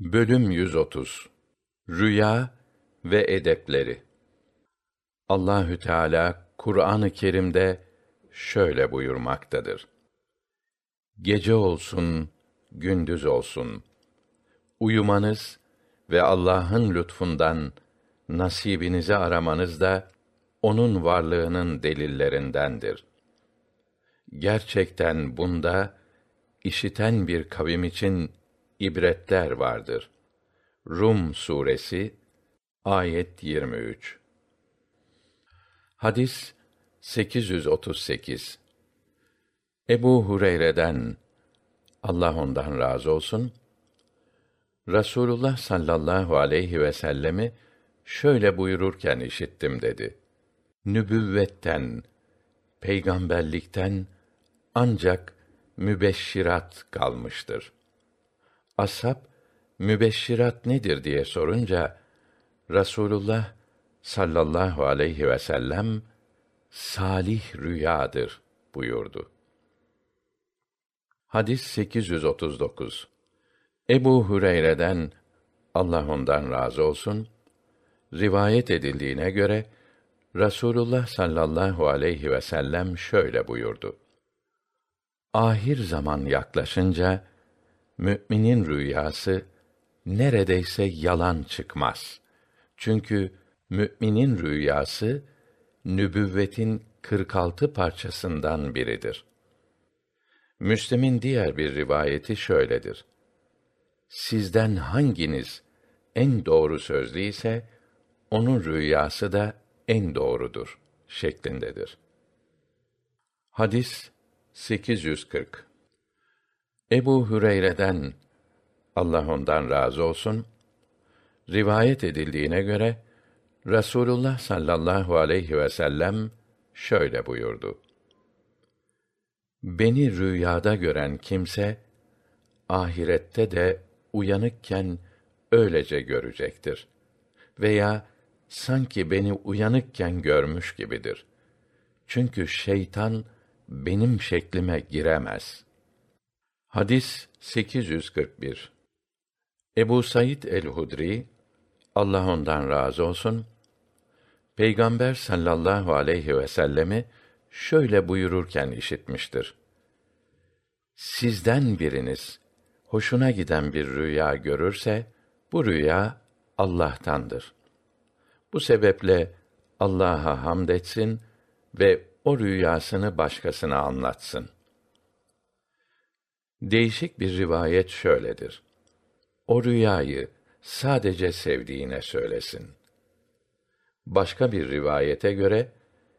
Bölüm 130 Rüya ve edepleri Allahü Teala Kur'an-ı Kerim'de şöyle buyurmaktadır. Gece olsun, gündüz olsun. Uyumanız ve Allah'ın lütfundan nasibinizi aramanız da onun varlığının delillerindendir. Gerçekten bunda işiten bir kavim için ibretler vardır. Rum suresi ayet 23. Hadis 838. Ebu Hureyre'den Allah ondan razı olsun Rasulullah sallallahu aleyhi ve sellemi şöyle buyururken işittim dedi. Nübüvvetten, peygamberlikten ancak mübeşşirat kalmıştır. Ashab mübeşşirat nedir diye sorunca Rasulullah sallallahu aleyhi ve sellem salih rüyadır buyurdu. Hadis 839. Ebu Hureyre'den Allah ondan razı olsun rivayet edildiğine göre Rasulullah sallallahu aleyhi ve sellem şöyle buyurdu. Ahir zaman yaklaşınca müminin rüyası neredeyse yalan çıkmaz. Çünkü müminin rüyası nübüvvetin 46 parçasından biridir. Müslim'in diğer bir rivayeti şöyledir. Sizden hanginiz en doğru sözlü ise onun rüyası da en doğrudur şeklindedir. Hadis 840 Ebu Hüreyre'den Allah ondan razı olsun rivayet edildiğine göre Rasulullah sallallahu aleyhi ve sellem şöyle buyurdu. Beni rüyada gören kimse ahirette de uyanıkken öylece görecektir veya sanki beni uyanıkken görmüş gibidir. Çünkü şeytan benim şeklime giremez.'' Hadis 841 Ebu Said el-Hudri Allah ondan razı olsun Peygamber sallallahu aleyhi ve sellemi şöyle buyururken işitmiştir. Sizden biriniz hoşuna giden bir rüya görürse bu rüya Allah'tandır. Bu sebeple Allah'a hamd etsin ve o rüyasını başkasına anlatsın. Değişik bir rivayet şöyledir. O rüyayı sadece sevdiğine söylesin. Başka bir rivayete göre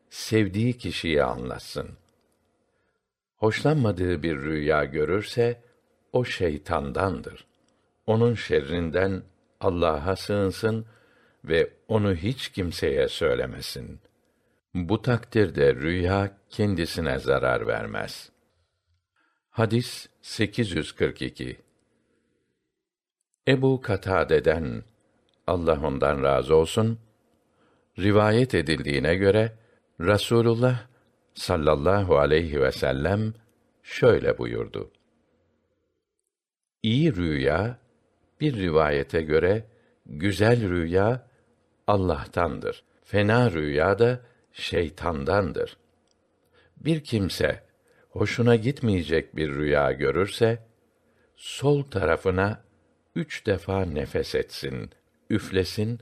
sevdiği kişiye anlatsın. Hoşlanmadığı bir rüya görürse o şeytandandır. Onun şerrinden Allah'a sığınsın ve onu hiç kimseye söylemesin. Bu takdirde rüya kendisine zarar vermez.'' Hadis 842 Ebu Katade'den Allah ondan razı olsun rivayet edildiğine göre Rasulullah sallallahu aleyhi ve sellem şöyle buyurdu. İyi rüya bir rivayete göre güzel rüya Allah'tandır. Fena rüya da şeytandandır. Bir kimse hoşuna gitmeyecek bir rüya görürse, sol tarafına üç defa nefes etsin, üflesin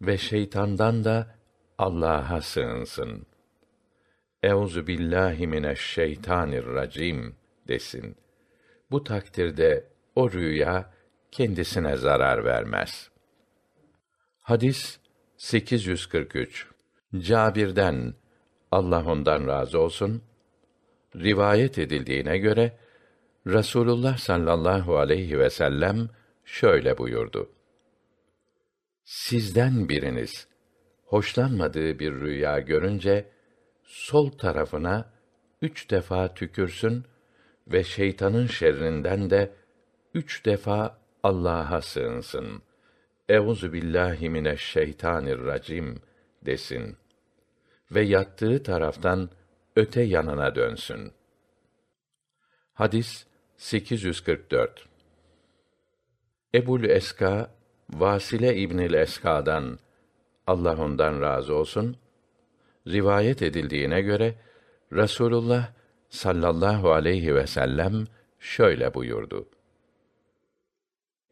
ve şeytandan da Allah'a sığınsın. Euzu billahi mineşşeytanirracim desin. Bu takdirde o rüya kendisine zarar vermez. Hadis 843 Cabir'den Allah ondan razı olsun rivayet edildiğine göre Rasulullah sallallahu aleyhi ve sellem şöyle buyurdu. Sizden biriniz hoşlanmadığı bir rüya görünce sol tarafına üç defa tükürsün ve şeytanın şerrinden de üç defa Allah'a sığınsın. Euzu billahi mineşşeytanirracim desin ve yattığı taraftan öte yanına dönsün. Hadis 844 Ebul Eska Vasile İbnül Eska'dan Allah ondan razı olsun rivayet edildiğine göre Rasulullah sallallahu aleyhi ve sellem şöyle buyurdu.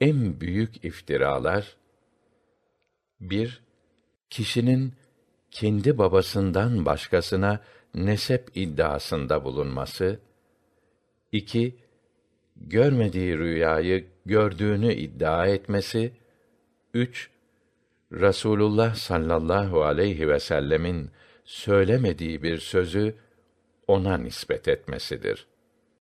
En büyük iftiralar bir kişinin kendi babasından başkasına nesep iddiasında bulunması, iki görmediği rüyayı gördüğünü iddia etmesi, üç Rasulullah sallallahu aleyhi ve sellemin söylemediği bir sözü ona nispet etmesidir.